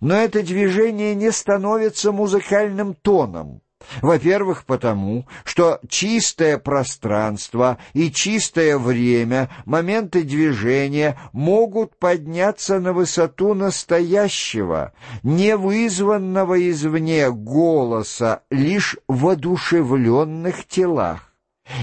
Но это движение не становится музыкальным тоном. Во-первых, потому, что чистое пространство и чистое время, моменты движения могут подняться на высоту настоящего, не вызванного извне голоса, лишь в одушевленных телах.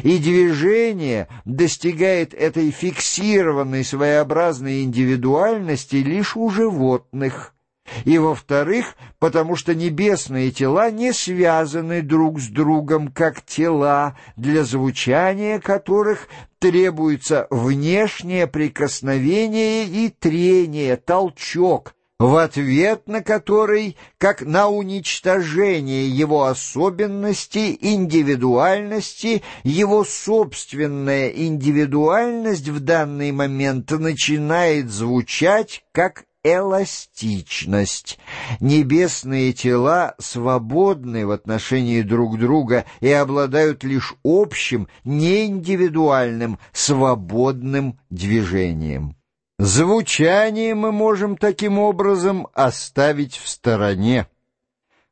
И движение достигает этой фиксированной своеобразной индивидуальности лишь у животных – и, во-вторых, потому что небесные тела не связаны друг с другом, как тела, для звучания которых требуется внешнее прикосновение и трение, толчок, в ответ на который, как на уничтожение его особенности, индивидуальности, его собственная индивидуальность в данный момент начинает звучать как эластичность. Небесные тела свободны в отношении друг друга и обладают лишь общим, неиндивидуальным, свободным движением. Звучание мы можем таким образом оставить в стороне.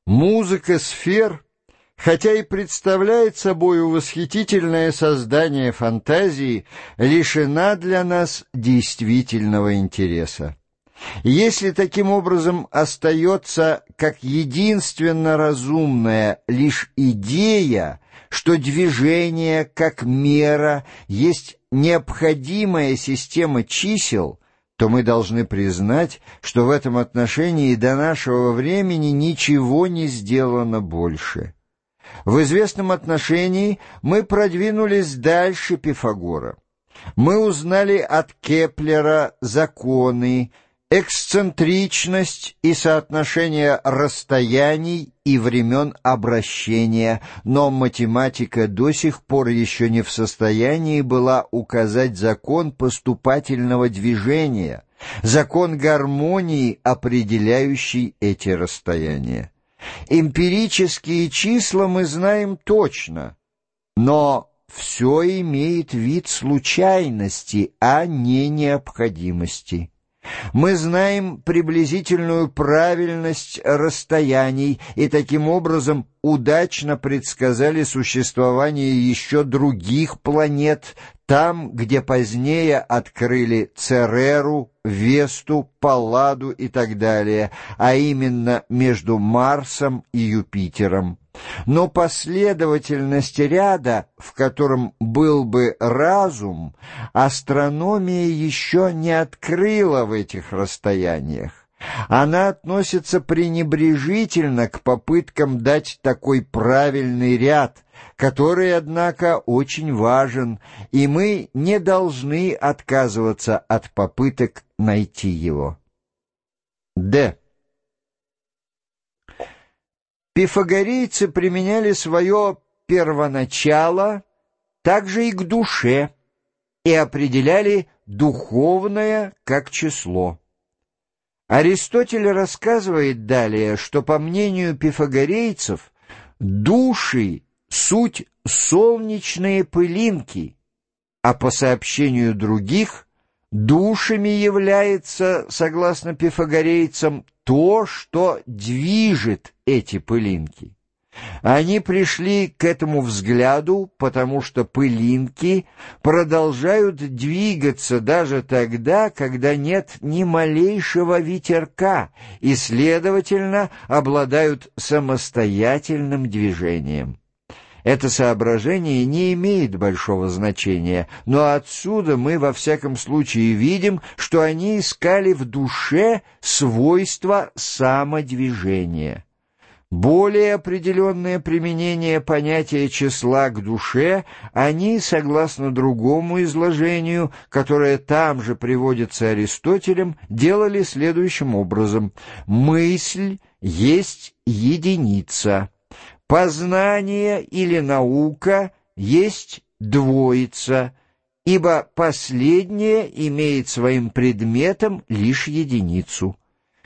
Музыка сфер, хотя и представляет собой восхитительное создание фантазии, лишена для нас действительного интереса. Если таким образом остается как единственно разумная лишь идея, что движение как мера есть необходимая система чисел, то мы должны признать, что в этом отношении до нашего времени ничего не сделано больше. В известном отношении мы продвинулись дальше Пифагора. Мы узнали от Кеплера законы, эксцентричность и соотношение расстояний и времен обращения, но математика до сих пор еще не в состоянии была указать закон поступательного движения, закон гармонии, определяющий эти расстояния. Эмпирические числа мы знаем точно, но все имеет вид случайности, а не необходимости. Мы знаем приблизительную правильность расстояний и таким образом удачно предсказали существование еще других планет, там, где позднее открыли Цереру, Весту, Палладу и так далее, а именно между Марсом и Юпитером. Но последовательность ряда, в котором был бы разум, астрономия еще не открыла в этих расстояниях. Она относится пренебрежительно к попыткам дать такой правильный ряд, который, однако, очень важен, и мы не должны отказываться от попыток найти его. Д. Пифагорейцы применяли свое первоначало также и к душе и определяли духовное как число. Аристотель рассказывает далее, что, по мнению пифагорейцев, души — суть солнечные пылинки, а по сообщению других, душами является, согласно пифагорейцам, то, что движет эти пылинки. Они пришли к этому взгляду, потому что пылинки продолжают двигаться даже тогда, когда нет ни малейшего ветерка и, следовательно, обладают самостоятельным движением. Это соображение не имеет большого значения, но отсюда мы во всяком случае видим, что они искали в душе свойства самодвижения. Более определенное применение понятия числа к душе они, согласно другому изложению, которое там же приводится Аристотелем, делали следующим образом. «Мысль есть единица». Познание или наука есть двоица, ибо последнее имеет своим предметом лишь единицу.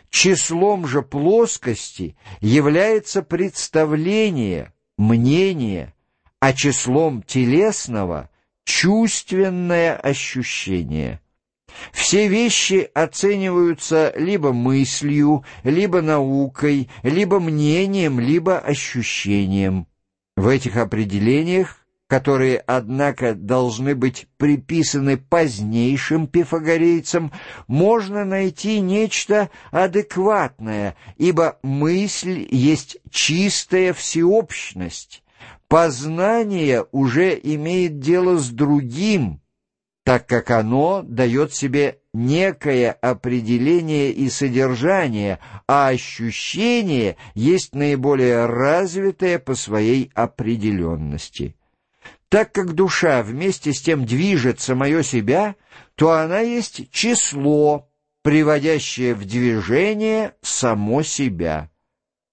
Числом же плоскости является представление, мнение, а числом телесного — чувственное ощущение. Все вещи оцениваются либо мыслью, либо наукой, либо мнением, либо ощущением. В этих определениях, которые, однако, должны быть приписаны позднейшим пифагорейцам, можно найти нечто адекватное, ибо мысль есть чистая всеобщность. Познание уже имеет дело с другим – так как оно дает себе некое определение и содержание, а ощущение есть наиболее развитое по своей определенности. Так как душа вместе с тем движет самое себя, то она есть число, приводящее в движение само себя.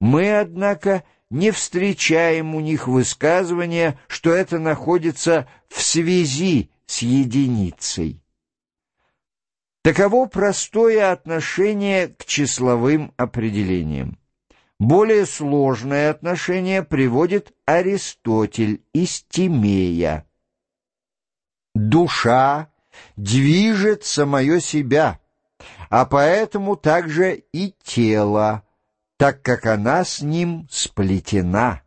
Мы, однако, не встречаем у них высказывания, что это находится в связи с единицей. Таково простое отношение к числовым определениям. Более сложное отношение приводит Аристотель из Тимея. Душа движет самое себя, а поэтому также и тело, так как она с ним сплетена.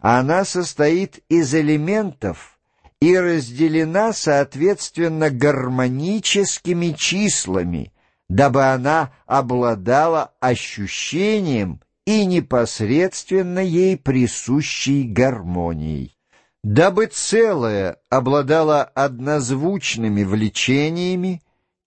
Она состоит из элементов, и разделена, соответственно, гармоническими числами, дабы она обладала ощущением и непосредственно ей присущей гармонией. Дабы целое обладало однозвучными влечениями,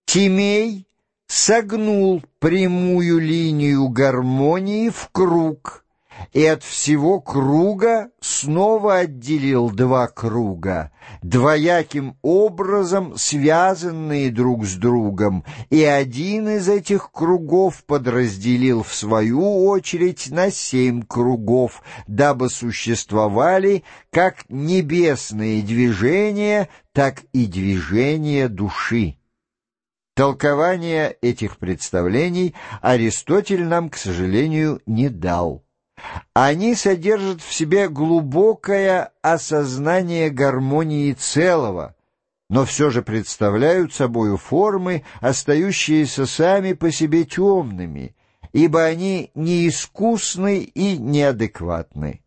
Тимей согнул прямую линию гармонии в круг — и от всего круга снова отделил два круга, двояким образом связанные друг с другом, и один из этих кругов подразделил в свою очередь на семь кругов, дабы существовали как небесные движения, так и движения души. Толкование этих представлений Аристотель нам, к сожалению, не дал. Они содержат в себе глубокое осознание гармонии целого, но все же представляют собою формы, остающиеся сами по себе темными, ибо они неискусны и неадекватны.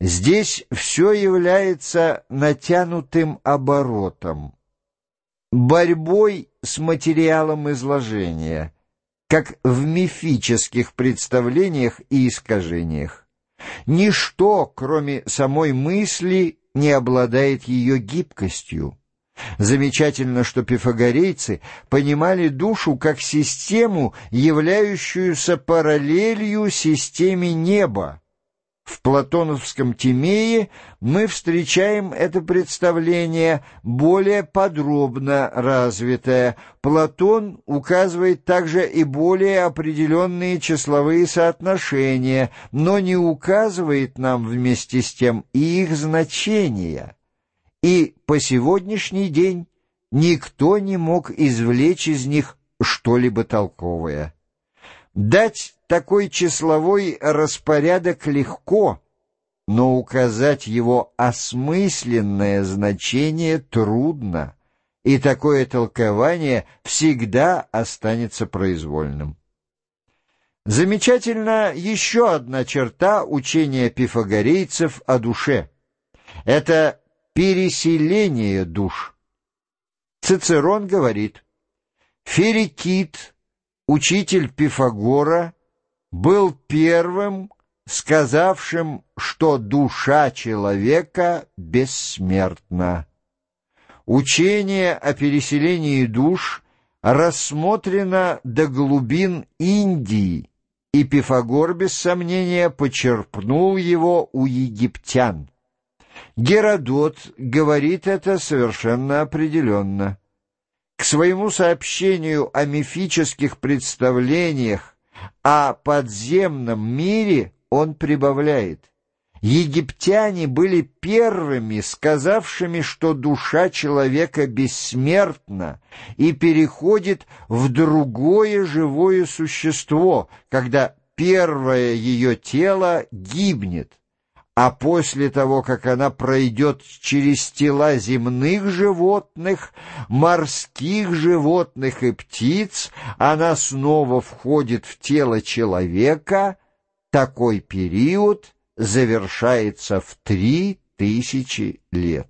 Здесь все является натянутым оборотом, борьбой с материалом изложения — как в мифических представлениях и искажениях. Ничто, кроме самой мысли, не обладает ее гибкостью. Замечательно, что пифагорейцы понимали душу как систему, являющуюся параллелью системе неба, в платоновском Тимее мы встречаем это представление более подробно развитое. Платон указывает также и более определенные числовые соотношения, но не указывает нам вместе с тем и их значения. И по сегодняшний день никто не мог извлечь из них что-либо толковое. Дать такой числовой распорядок легко, но указать его осмысленное значение трудно, и такое толкование всегда останется произвольным. Замечательна еще одна черта учения пифагорейцев о душе. Это переселение душ. Цицерон говорит, «Ферикит учитель Пифагора был первым, сказавшим, что душа человека бессмертна. Учение о переселении душ рассмотрено до глубин Индии, и Пифагор, без сомнения, почерпнул его у египтян. Геродот говорит это совершенно определенно. К своему сообщению о мифических представлениях о подземном мире он прибавляет. Египтяне были первыми, сказавшими, что душа человека бессмертна и переходит в другое живое существо, когда первое ее тело гибнет а после того, как она пройдет через тела земных животных, морских животных и птиц, она снова входит в тело человека, такой период завершается в три тысячи лет.